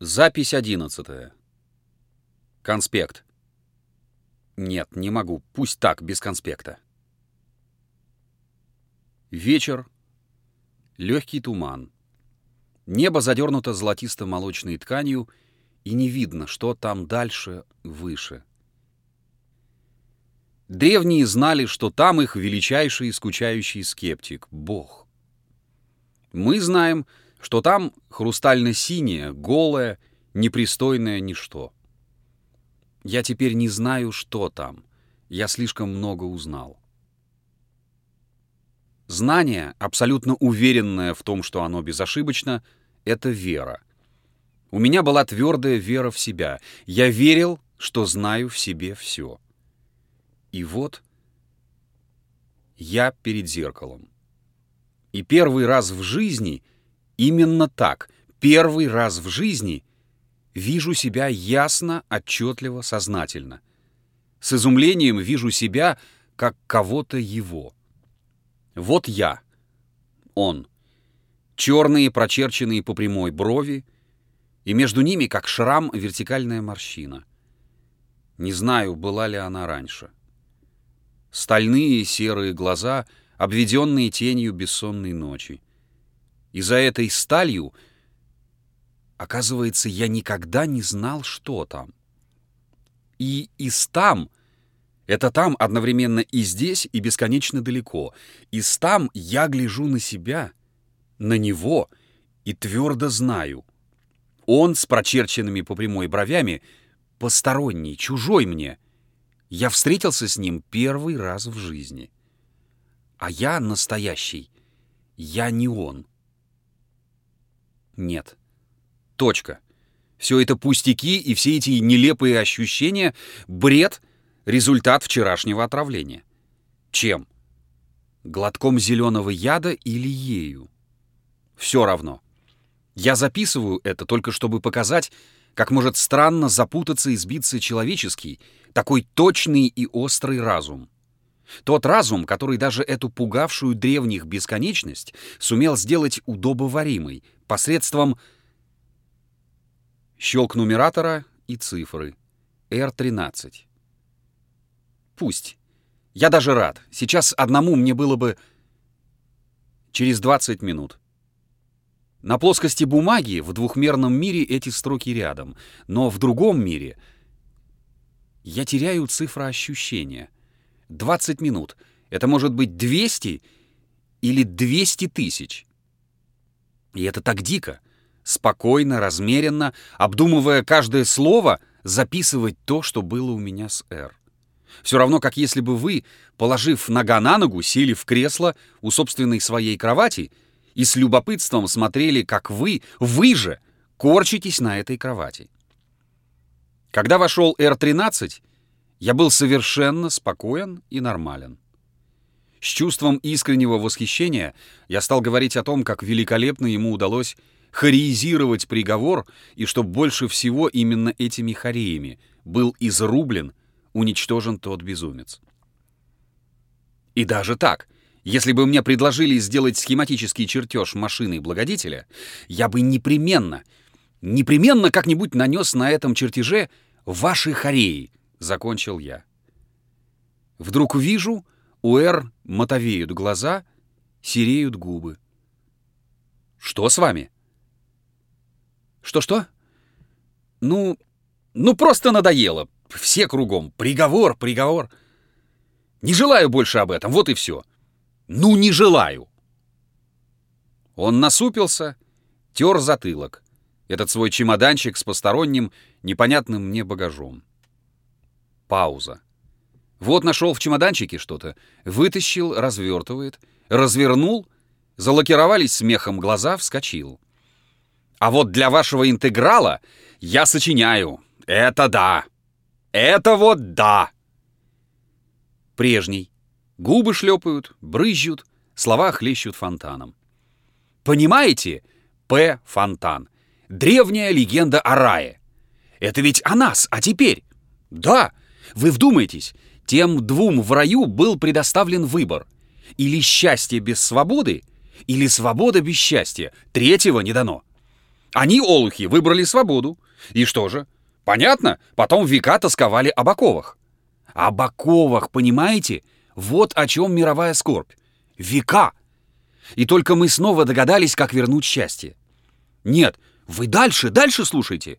Запись одиннадцатая. Конспект. Нет, не могу. Пусть так, без конспекта. Вечер. Легкий туман. Небо задернуто золотисто-молочной тканью, и не видно, что там дальше, выше. Древние знали, что там их величайший и скучающий скептик — Бог. Мы знаем, что там хрустально-синее, голое, непристойное ничто. Я теперь не знаю, что там. Я слишком много узнал. Знание, абсолютно уверенное в том, что оно безошибочно, — это вера. У меня была твердая вера в себя. Я верил, что знаю в себе все. И вот я перед зеркалом. И первый раз в жизни, именно так, первый раз в жизни вижу себя ясно, отчетливо, сознательно. С изумлением вижу себя, как кого-то его. Вот я, он. Черные, прочерченные по прямой брови, и между ними, как шрам, вертикальная морщина. Не знаю, была ли она раньше. Стальные серые глаза, обведенные тенью бессонной ночи. И за этой сталью, оказывается, я никогда не знал, что там. И из там — это там одновременно и здесь, и бесконечно далеко. Из там я гляжу на себя, на него, и твердо знаю. Он с прочерченными по прямой бровями — посторонний, чужой мне — я встретился с ним первый раз в жизни. А я настоящий. Я не он. Нет. Точка. Все это пустяки и все эти нелепые ощущения — бред, результат вчерашнего отравления. Чем? Глотком зеленого яда или ею? Все равно. Я записываю это только чтобы показать, как может странно запутаться и сбиться человеческий, такой точный и острый разум. Тот разум, который даже эту пугавшую древних бесконечность сумел сделать удобоваримой посредством щелк нумератора и цифры R13. Пусть. Я даже рад. Сейчас одному мне было бы через 20 минут. На плоскости бумаги в двухмерном мире эти строки рядом, но в другом мире я теряю цифра ощущения. 20 минут. Это может быть 200 или 200 тысяч. И это так дико. Спокойно, размеренно, обдумывая каждое слово, записывать то, что было у меня с «Р». Все равно, как если бы вы, положив нога на ногу, сели в кресло у собственной своей кровати — и с любопытством смотрели, как вы, вы же, корчитесь на этой кровати. Когда вошел Р-13, я был совершенно спокоен и нормален. С чувством искреннего восхищения я стал говорить о том, как великолепно ему удалось хореизировать приговор, и что больше всего именно этими хореями был изрублен, уничтожен тот безумец. И даже так — если бы мне предложили сделать схематический чертеж машины благодетеля, я бы непременно, непременно как-нибудь нанес на этом чертеже ваши хореи, — закончил я. Вдруг вижу, у Эр мотовеют глаза, сереют губы. «Что с вами?» «Что-что?» «Ну, ну просто надоело. Все кругом. Приговор, приговор. Не желаю больше об этом, вот и все. Ну, не желаю!» Он насупился, тер затылок. Этот свой чемоданчик с посторонним, непонятным мне багажом. Пауза. Вот нашел в чемоданчике что-то, вытащил, развертывает, развернул, залакировались смехом глаза, вскочил. А вот для вашего интеграла я сочиняю. Это да. Это вот да. Прежний. Губы шлепают, брызжут, слова хлещут фонтаном. Понимаете? П. Фонтан. Древняя легенда о рае. Это ведь о нас, а теперь? Да, вы вдумайтесь, тем двум в раю был предоставлен выбор. Или счастье без свободы, или свобода без счастья. Третьего не дано. Они, олухи, выбрали свободу. И что же? Понятно, потом века тосковали об оковах. Об оковах, понимаете? Вот о чем мировая скорбь. Века. И только мы снова догадались, как вернуть счастье. Нет, вы дальше, дальше слушайте.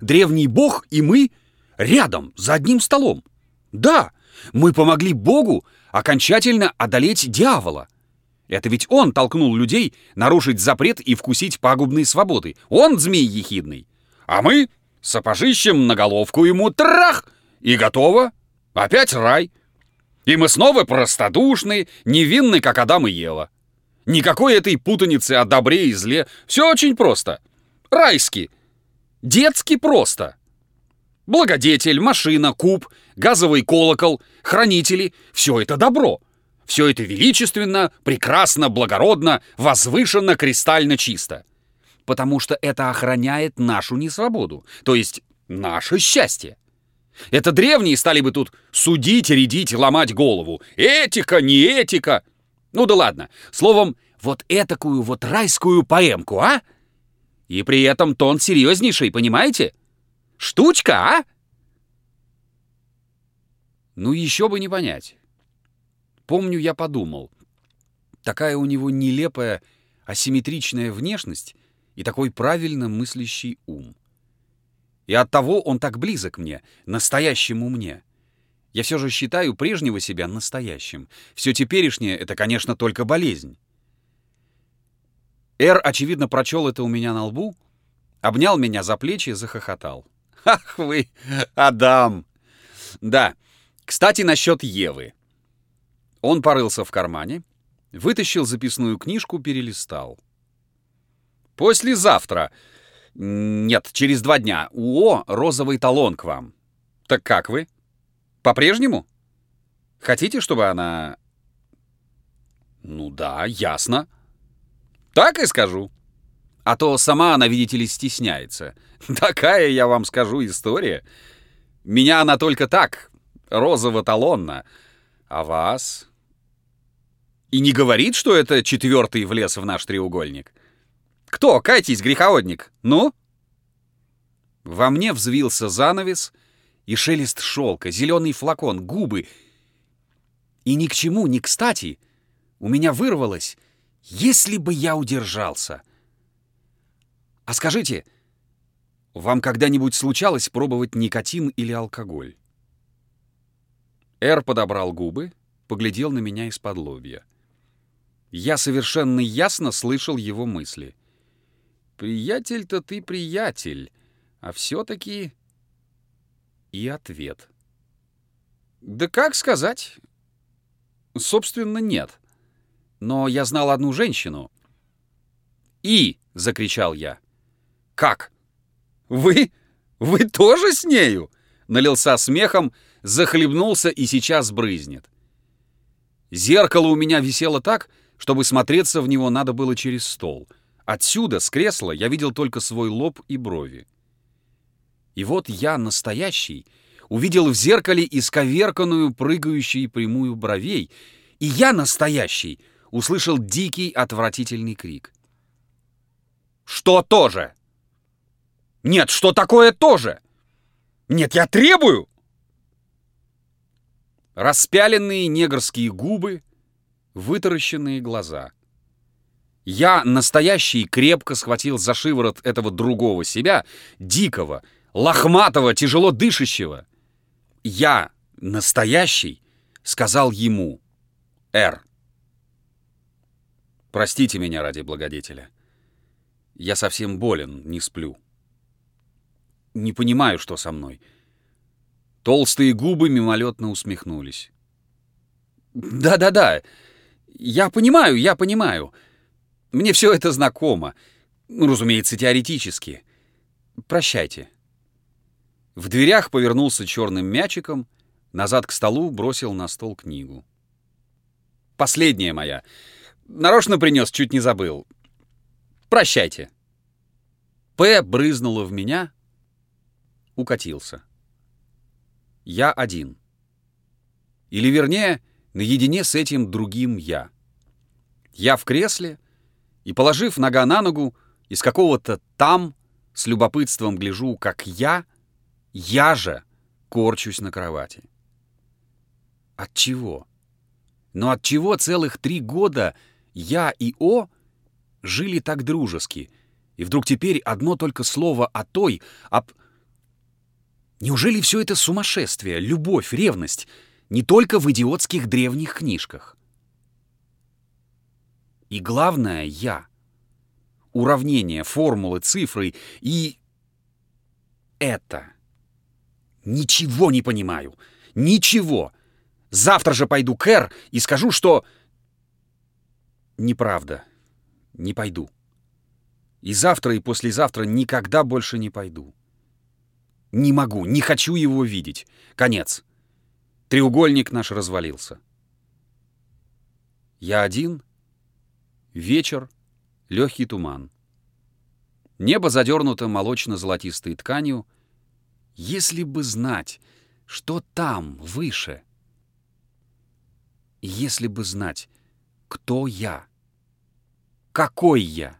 Древний бог и мы рядом, за одним столом. Да, мы помогли богу окончательно одолеть дьявола. Это ведь он толкнул людей нарушить запрет и вкусить пагубные свободы. Он змей ехидный. А мы сапожищем на головку ему трах! И готово. Опять рай. И мы снова простодушны, невинны, как Адам и Ева. Никакой этой путаницы о добре и зле. Все очень просто. Райски. Детски просто. Благодетель, машина, куб, газовый колокол, хранители — все это добро. Все это величественно, прекрасно, благородно, возвышенно, кристально чисто. Потому что это охраняет нашу несвободу, то есть наше счастье. Это древние стали бы тут судить, рядить, ломать голову. Этика, не этика. Ну да ладно. Словом, вот этакую вот райскую поэмку, а? И при этом тон серьезнейший, понимаете? Штучка, а? Ну еще бы не понять. Помню, я подумал. Такая у него нелепая, асимметричная внешность и такой правильно мыслящий ум. И оттого он так близок мне, настоящему мне. Я все же считаю прежнего себя настоящим. Все теперешнее — это, конечно, только болезнь. Эр, очевидно, прочел это у меня на лбу, обнял меня за плечи и захохотал. «Ах вы, Адам!» «Да, кстати, насчет Евы». Он порылся в кармане, вытащил записную книжку, перелистал. «Послезавтра. Нет, через два дня. О, розовый талон к вам. Так как вы? По-прежнему? Хотите, чтобы она...» «Ну да, ясно». «Так и скажу. А то сама она, видите ли, стесняется. Такая, я вам скажу, история. Меня она только так, розово-талонно. А вас...» И не говорит, что это четвертый влез в наш треугольник. Кто? Кайтесь, греховодник. Ну? Во мне взвился занавес и шелест шелка, зеленый флакон, губы. И ни к чему, ни кстати у меня вырвалось, если бы я удержался. А скажите, вам когда-нибудь случалось пробовать никотин или алкоголь? Эр подобрал губы, поглядел на меня из-под лобья. Я совершенно ясно слышал его мысли. «Приятель-то ты приятель, а все-таки...» И ответ. «Да как сказать?» «Собственно, нет. Но я знал одну женщину». «И!» — закричал я. «Как? Вы? Вы тоже с нею?» Налился смехом, захлебнулся и сейчас брызнет. Зеркало у меня висело так, чтобы смотреться в него, надо было через стол. Отсюда, с кресла, я видел только свой лоб и брови. И вот я, настоящий, увидел в зеркале исковерканную, прыгающую прямую бровей, и я, настоящий, услышал дикий, отвратительный крик. «Что тоже?» «Нет, что такое тоже?» «Нет, я требую!» Распяленные негрские губы, вытаращенные глаза. Я, настоящий, крепко схватил за шиворот этого другого себя, дикого, лохматого, тяжело дышащего. Я, настоящий, сказал ему, «Р». Простите меня ради благодетеля. Я совсем болен, не сплю. Не понимаю, что со мной. Толстые губы мимолетно усмехнулись. «Да-да-да, я понимаю, я понимаю. Мне все это знакомо. Ну, разумеется, теоретически. Прощайте. В дверях повернулся черным мячиком, назад к столу бросил на стол книгу. Последняя моя. Нарочно принес, чуть не забыл. Прощайте. П брызнула в меня, укатился. Я один. Или вернее, наедине с этим другим «я». Я в кресле, и, положив нога на ногу, Из какого-то там с любопытством гляжу, как я, я же, корчусь на кровати. От чего? Но от чего целых три года я и О жили так дружески, и вдруг теперь одно только слово о той, об... Неужели все это сумасшествие, любовь, ревность не только в идиотских древних книжках? И главное — я. Уравнения, формулы, цифры и... Это. Ничего не понимаю. Ничего. Завтра же пойду к Эр и скажу, что... Неправда. Не пойду. И завтра, и послезавтра никогда больше не пойду. Не могу, не хочу его видеть. Конец. Треугольник наш развалился. Я один. Вечер. Легкий туман. Небо задернуто молочно-золотистой тканью. Если бы знать, что там, выше. Если бы знать, кто я. Какой я.